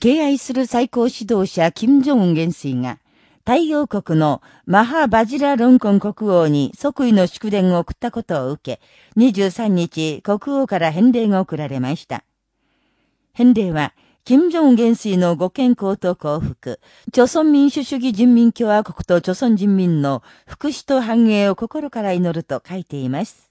敬愛する最高指導者、金正恩元帥が、太陽国のマハ・バジラ・ロンコン国王に即位の祝電を送ったことを受け、23日、国王から返礼が送られました。返礼は、金正恩元帥のご健康と幸福、朝鮮民主主義人民共和国と朝鮮人民の福祉と繁栄を心から祈ると書いています。